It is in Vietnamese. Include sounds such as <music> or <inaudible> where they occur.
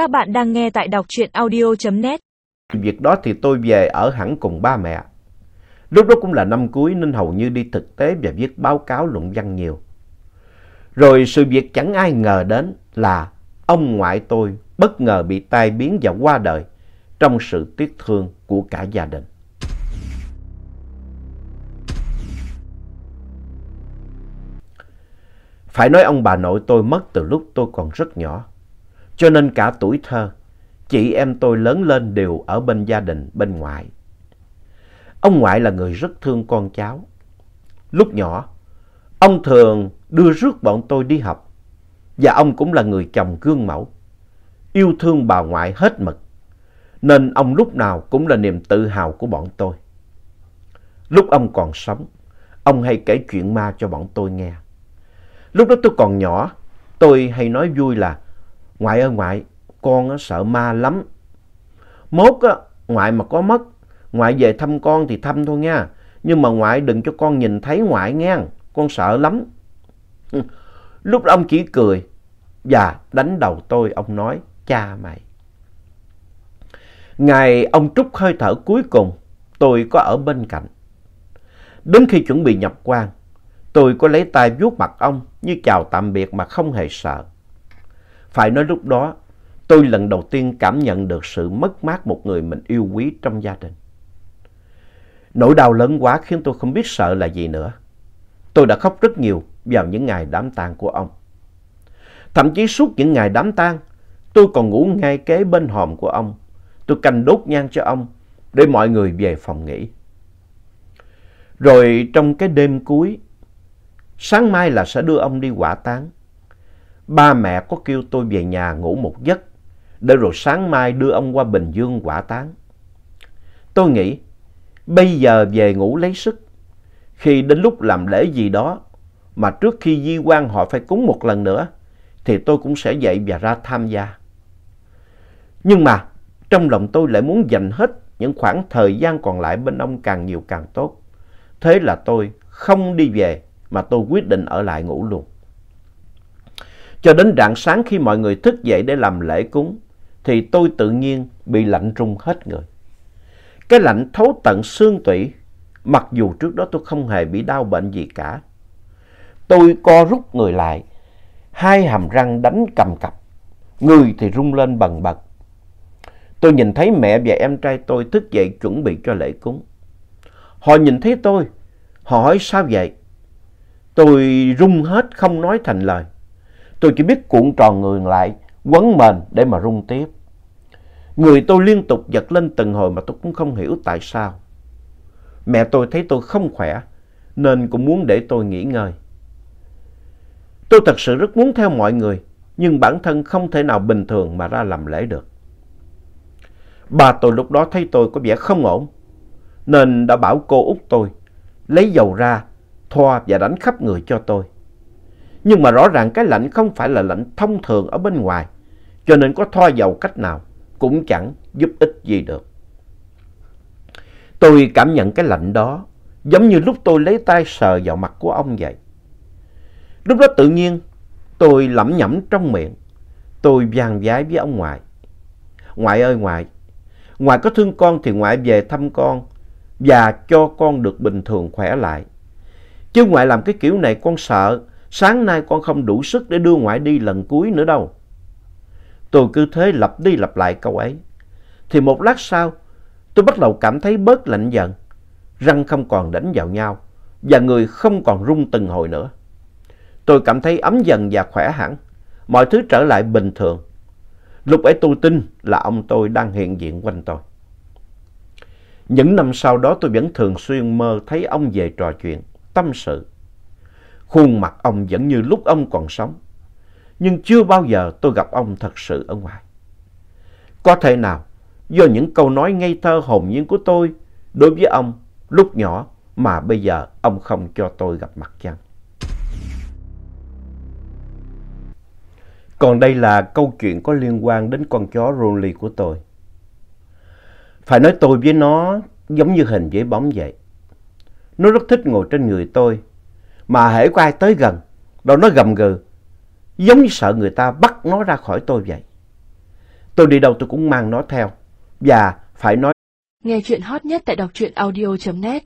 Các bạn đang nghe tại đọc truyện audio.net. Việc đó thì tôi về ở hẳn cùng ba mẹ. Lúc đó cũng là năm cuối nên hầu như đi thực tế và viết báo cáo luận văn nhiều. Rồi sự việc chẳng ai ngờ đến là ông ngoại tôi bất ngờ bị tai biến và qua đời trong sự tiếc thương của cả gia đình. Phải nói ông bà nội tôi mất từ lúc tôi còn rất nhỏ. Cho nên cả tuổi thơ, chị em tôi lớn lên đều ở bên gia đình bên ngoại. Ông ngoại là người rất thương con cháu. Lúc nhỏ, ông thường đưa rước bọn tôi đi học. Và ông cũng là người chồng gương mẫu. Yêu thương bà ngoại hết mực. Nên ông lúc nào cũng là niềm tự hào của bọn tôi. Lúc ông còn sống, ông hay kể chuyện ma cho bọn tôi nghe. Lúc đó tôi còn nhỏ, tôi hay nói vui là Ngoại ơi ngoại, con sợ ma lắm. Mốt á, ngoại mà có mất, ngoại về thăm con thì thăm thôi nha. Nhưng mà ngoại đừng cho con nhìn thấy ngoại nghe, con sợ lắm. <laughs> Lúc đó ông chỉ cười và đánh đầu tôi, ông nói, cha mày. Ngày ông trút hơi thở cuối cùng, tôi có ở bên cạnh. Đến khi chuẩn bị nhập quan, tôi có lấy tay vuốt mặt ông như chào tạm biệt mà không hề sợ. Phải nói lúc đó, tôi lần đầu tiên cảm nhận được sự mất mát một người mình yêu quý trong gia đình. Nỗi đau lớn quá khiến tôi không biết sợ là gì nữa. Tôi đã khóc rất nhiều vào những ngày đám tang của ông. Thậm chí suốt những ngày đám tang, tôi còn ngủ ngay kế bên hòm của ông. Tôi canh đốt nhang cho ông để mọi người về phòng nghỉ. Rồi trong cái đêm cuối, sáng mai là sẽ đưa ông đi hỏa táng. Ba mẹ có kêu tôi về nhà ngủ một giấc, để rồi sáng mai đưa ông qua Bình Dương hỏa táng. Tôi nghĩ, bây giờ về ngủ lấy sức. Khi đến lúc làm lễ gì đó, mà trước khi di quan họ phải cúng một lần nữa, thì tôi cũng sẽ dậy và ra tham gia. Nhưng mà, trong lòng tôi lại muốn dành hết những khoảng thời gian còn lại bên ông càng nhiều càng tốt. Thế là tôi không đi về, mà tôi quyết định ở lại ngủ luôn. Cho đến rạng sáng khi mọi người thức dậy để làm lễ cúng, thì tôi tự nhiên bị lạnh rung hết người. Cái lạnh thấu tận xương tủy, mặc dù trước đó tôi không hề bị đau bệnh gì cả. Tôi co rút người lại, hai hàm răng đánh cầm cập, người thì rung lên bần bật. Tôi nhìn thấy mẹ và em trai tôi thức dậy chuẩn bị cho lễ cúng. Họ nhìn thấy tôi, họ hỏi sao vậy? Tôi rung hết không nói thành lời. Tôi chỉ biết cuộn tròn người lại, quấn mền để mà rung tiếp. Người tôi liên tục giật lên từng hồi mà tôi cũng không hiểu tại sao. Mẹ tôi thấy tôi không khỏe, nên cũng muốn để tôi nghỉ ngơi. Tôi thật sự rất muốn theo mọi người, nhưng bản thân không thể nào bình thường mà ra làm lễ được. Bà tôi lúc đó thấy tôi có vẻ không ổn, nên đã bảo cô út tôi lấy dầu ra, thoa và đánh khắp người cho tôi. Nhưng mà rõ ràng cái lạnh không phải là lạnh thông thường ở bên ngoài, cho nên có thoa dầu cách nào cũng chẳng giúp ích gì được. Tôi cảm nhận cái lạnh đó giống như lúc tôi lấy tay sờ vào mặt của ông vậy. Lúc đó tự nhiên tôi lẩm nhẩm trong miệng, tôi vang vái với ông ngoại. Ngoại ơi ngoại, ngoại có thương con thì ngoại về thăm con và cho con được bình thường khỏe lại. Chứ ngoại làm cái kiểu này con sợ sáng nay con không đủ sức để đưa ngoại đi lần cuối nữa đâu. Tôi cứ thế lặp đi lặp lại câu ấy. Thì một lát sau, tôi bắt đầu cảm thấy bớt lạnh giận, Răng không còn đánh vào nhau và người không còn rung từng hồi nữa. Tôi cảm thấy ấm dần và khỏe hẳn. Mọi thứ trở lại bình thường. Lúc ấy tôi tin là ông tôi đang hiện diện quanh tôi. Những năm sau đó tôi vẫn thường xuyên mơ thấy ông về trò chuyện, tâm sự. Khuôn mặt ông vẫn như lúc ông còn sống. Nhưng chưa bao giờ tôi gặp ông thật sự ở ngoài. Có thể nào, do những câu nói ngây thơ hồn nhiên của tôi đối với ông lúc nhỏ mà bây giờ ông không cho tôi gặp mặt chăng? Còn đây là câu chuyện có liên quan đến con chó Rolly của tôi. Phải nói tôi với nó giống như hình giấy bóng vậy. Nó rất thích ngồi trên người tôi mà hễ có ai tới gần, đâu nó gầm gừ, giống như sợ người ta bắt nó ra khỏi tôi vậy. Tôi đi đâu tôi cũng mang nó theo. Và phải nói Nghe chuyện hot nhất tại đọc truyện audio.net